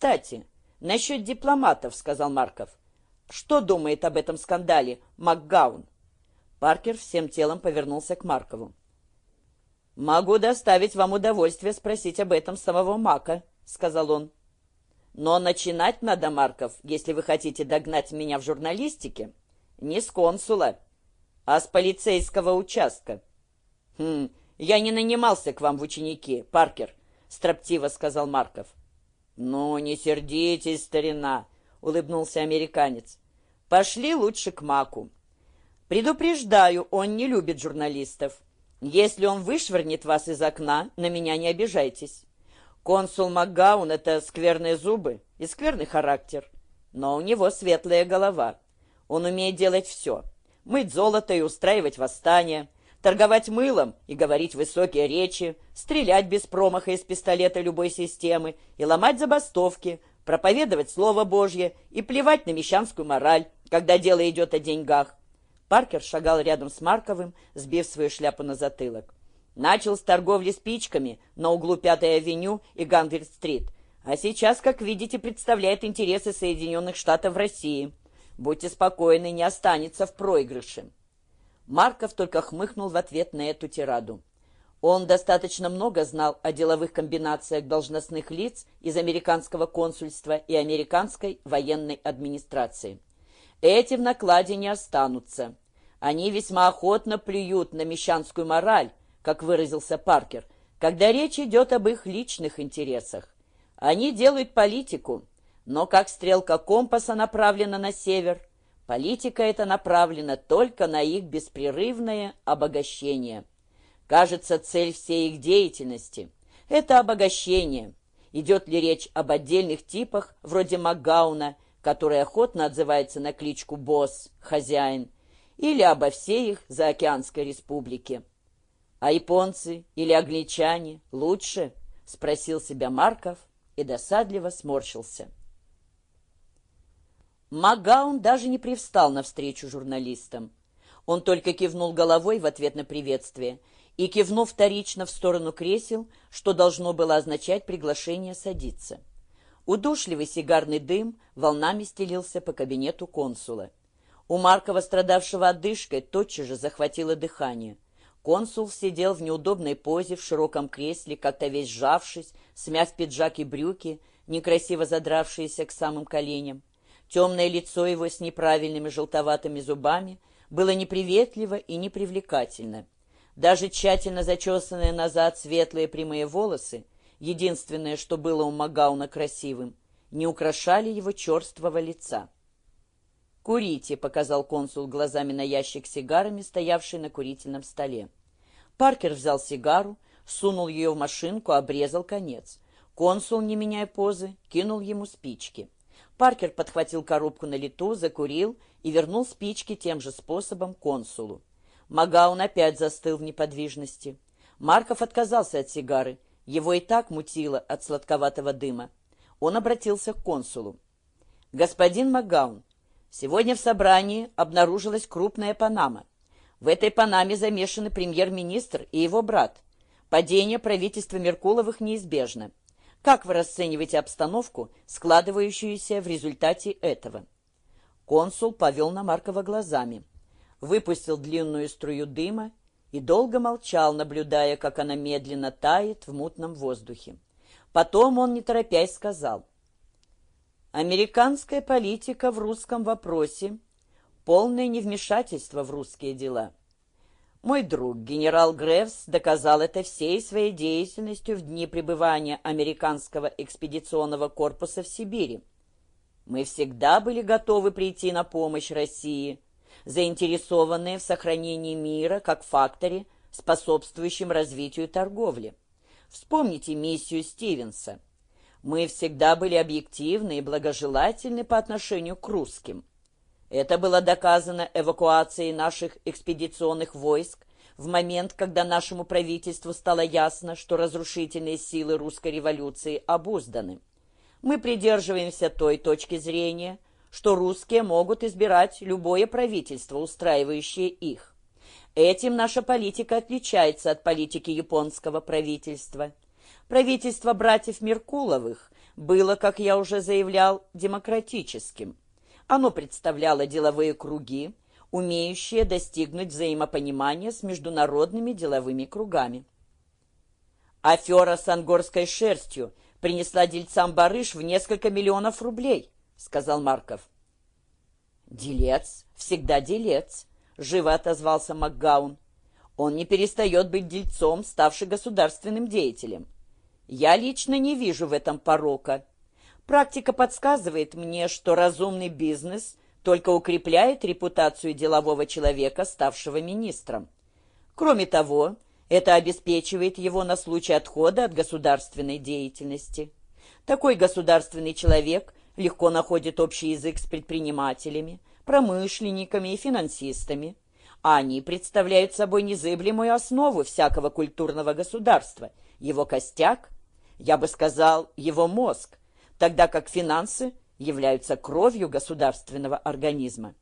«Кстати, насчет дипломатов», — сказал Марков. «Что думает об этом скандале МакГаун?» Паркер всем телом повернулся к Маркову. «Могу доставить вам удовольствие спросить об этом самого Мака», — сказал он. «Но начинать надо, Марков, если вы хотите догнать меня в журналистике, не с консула, а с полицейского участка». «Хм, я не нанимался к вам в ученики, Паркер», — строптиво сказал Марков. «Ну, не сердитесь, старина», — улыбнулся американец. «Пошли лучше к Маку. Предупреждаю, он не любит журналистов. Если он вышвырнет вас из окна, на меня не обижайтесь. Консул Макгаун — это скверные зубы и скверный характер. Но у него светлая голова. Он умеет делать все. Мыть золото и устраивать восстание, торговать мылом и говорить высокие речи, стрелять без промаха из пистолета любой системы и ломать забастовки, проповедовать Слово Божье и плевать на мещанскую мораль, когда дело идет о деньгах. Паркер шагал рядом с Марковым, сбив свою шляпу на затылок. Начал с торговли спичками на углу Пятой авеню и Ганвилл-стрит, а сейчас, как видите, представляет интересы Соединенных Штатов России. Будьте спокойны, не останется в проигрыше. Марков только хмыкнул в ответ на эту тираду. Он достаточно много знал о деловых комбинациях должностных лиц из американского консульства и американской военной администрации. Эти в накладе не останутся. Они весьма охотно плюют на мещанскую мораль, как выразился Паркер, когда речь идет об их личных интересах. Они делают политику, но как стрелка компаса направлена на север, политика эта направлена только на их беспрерывное обогащение. Кажется, цель всей их деятельности – это обогащение. Идет ли речь об отдельных типах, вроде Макгауна, который охотно отзывается на кличку «босс», «хозяин», или обо всей их заокеанской республике. А японцы или англичане лучше? Спросил себя Марков и досадливо сморщился. Магаун даже не привстал навстречу журналистам. Он только кивнул головой в ответ на приветствие и кивнул вторично в сторону кресел, что должно было означать приглашение садиться. Удушливый сигарный дым волнами стелился по кабинету консула. У Маркова, страдавшего одышкой, тотчас же захватило дыхание. Консул сидел в неудобной позе в широком кресле, как-то весь сжавшись, смяв пиджак и брюки, некрасиво задравшиеся к самым коленям. Темное лицо его с неправильными желтоватыми зубами было неприветливо и непривлекательно. Даже тщательно зачесанные назад светлые прямые волосы, единственное, что было у Магауна красивым, не украшали его черствого лица. «Курите», — показал консул глазами на ящик сигарами, стоявший на курительном столе. Паркер взял сигару, сунул ее в машинку, обрезал конец. Консул, не меняя позы, кинул ему спички. Паркер подхватил коробку на лету, закурил и вернул спички тем же способом консулу. Магаун опять застыл в неподвижности. Марков отказался от сигары. Его и так мутило от сладковатого дыма. Он обратился к консулу. «Господин Магаун, Сегодня в собрании обнаружилась крупная Панама. В этой Панаме замешаны премьер-министр и его брат. Падение правительства Меркуловых неизбежно. Как вы расцениваете обстановку, складывающуюся в результате этого? Консул повел на Маркова глазами, выпустил длинную струю дыма и долго молчал, наблюдая, как она медленно тает в мутном воздухе. Потом он, не торопясь, сказал, Американская политика в русском вопросе – полное невмешательство в русские дела. Мой друг, генерал Гревс, доказал это всей своей деятельностью в дни пребывания американского экспедиционного корпуса в Сибири. Мы всегда были готовы прийти на помощь России, заинтересованные в сохранении мира как факторе, способствующем развитию торговли. Вспомните миссию Стивенса – мы всегда были объективны и благожелательны по отношению к русским. Это было доказано эвакуацией наших экспедиционных войск в момент, когда нашему правительству стало ясно, что разрушительные силы русской революции обузданы. Мы придерживаемся той точки зрения, что русские могут избирать любое правительство, устраивающее их. Этим наша политика отличается от политики японского правительства – Правительство братьев Меркуловых было, как я уже заявлял, демократическим. Оно представляло деловые круги, умеющие достигнуть взаимопонимания с международными деловыми кругами. Афера с ангорской шерстью принесла дельцам барыш в несколько миллионов рублей, сказал Марков. Делец всегда делец, живо отозвался Макгаун. Он не перестает быть дельцом, ставший государственным деятелем. Я лично не вижу в этом порока. Практика подсказывает мне, что разумный бизнес только укрепляет репутацию делового человека, ставшего министром. Кроме того, это обеспечивает его на случай отхода от государственной деятельности. Такой государственный человек легко находит общий язык с предпринимателями, промышленниками и финансистами, а они представляют собой незыблемую основу всякого культурного государства, его костяк, я бы сказал, его мозг, тогда как финансы являются кровью государственного организма.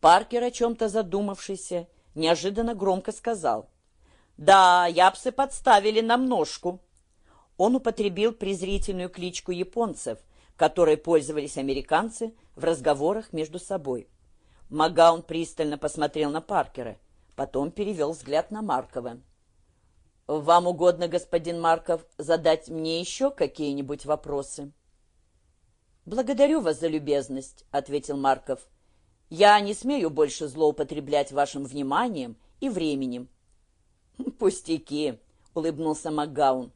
Паркер, о чем-то задумавшийся, неожиданно громко сказал. «Да, япсы подставили нам ножку». Он употребил презрительную кличку японцев, которой пользовались американцы в разговорах между собой. Магаун пристально посмотрел на Паркера, потом перевел взгляд на Маркова. «Вам угодно, господин Марков, задать мне еще какие-нибудь вопросы?» «Благодарю вас за любезность», — ответил Марков. Я не смею больше злоупотреблять вашим вниманием и временем. Пустяки, улыбнулся МакГаун.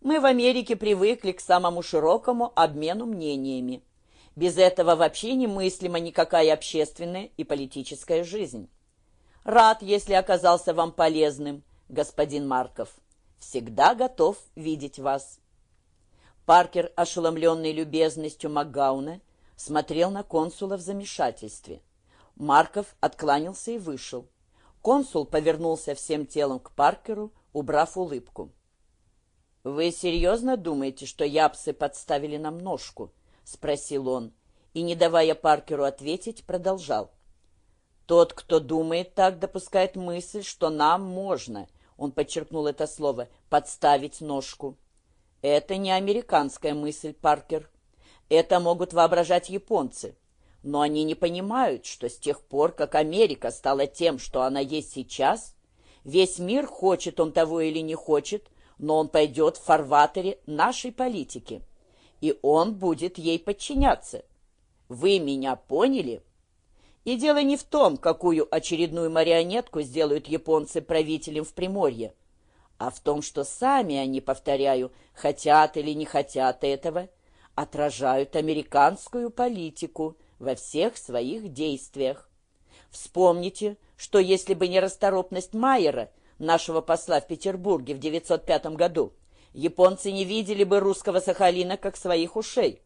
Мы в Америке привыкли к самому широкому обмену мнениями. Без этого вообще немыслима никакая общественная и политическая жизнь. Рад, если оказался вам полезным, господин Марков. Всегда готов видеть вас. Паркер, ошеломленный любезностью МакГауна, смотрел на консула в замешательстве. Марков откланялся и вышел. Консул повернулся всем телом к Паркеру, убрав улыбку. «Вы серьезно думаете, что япсы подставили нам ножку?» — спросил он, и, не давая Паркеру ответить, продолжал. «Тот, кто думает так, допускает мысль, что нам можно, — он подчеркнул это слово, — подставить ножку. Это не американская мысль, Паркер. Это могут воображать японцы. Но они не понимают, что с тех пор, как Америка стала тем, что она есть сейчас, весь мир, хочет он того или не хочет, но он пойдет в фарватере нашей политики, и он будет ей подчиняться. Вы меня поняли? И дело не в том, какую очередную марионетку сделают японцы правителем в Приморье, а в том, что сами они, повторяю, хотят или не хотят этого, отражают американскую политику – во всех своих действиях. Вспомните, что если бы не расторопность Майера, нашего посла в Петербурге в 905 году, японцы не видели бы русского Сахалина как своих ушей.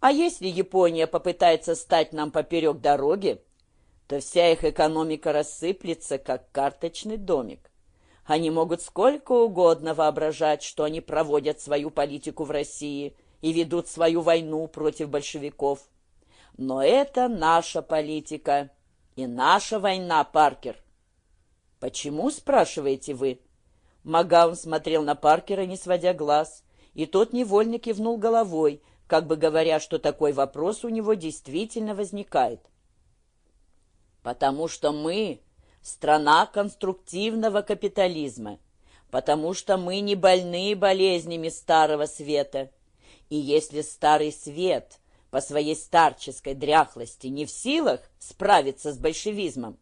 А если Япония попытается стать нам поперек дороги, то вся их экономика рассыплется, как карточный домик. Они могут сколько угодно воображать, что они проводят свою политику в России и ведут свою войну против большевиков. Но это наша политика и наша война, Паркер. Почему, спрашиваете вы? Магаун смотрел на Паркера, не сводя глаз, и тот невольно кивнул головой, как бы говоря, что такой вопрос у него действительно возникает. Потому что мы — страна конструктивного капитализма, потому что мы не больны болезнями Старого Света. И если Старый Свет — по своей старческой дряхлости не в силах справиться с большевизмом,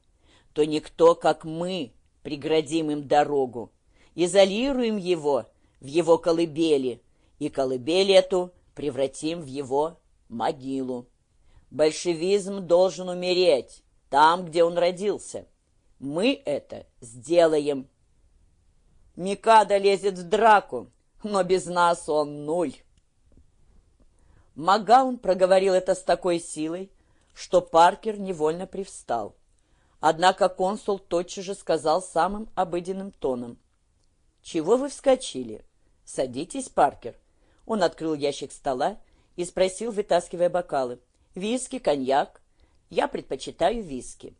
то никто, как мы, преградим им дорогу, изолируем его в его колыбели, и колыбель эту превратим в его могилу. Большевизм должен умереть там, где он родился. Мы это сделаем. Микада лезет в драку, но без нас он нуль. Магаун проговорил это с такой силой, что Паркер невольно привстал. Однако консул тотчас же сказал самым обыденным тоном. «Чего вы вскочили? Садитесь, Паркер». Он открыл ящик стола и спросил, вытаскивая бокалы. «Виски, коньяк? Я предпочитаю виски».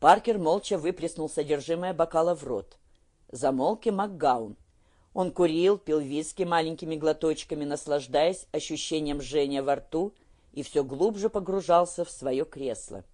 Паркер молча выплеснул содержимое бокала в рот. Замолк и Макгаун. Он курил, пил виски маленькими глоточками, наслаждаясь ощущением жжения во рту, и все глубже погружался в свое кресло.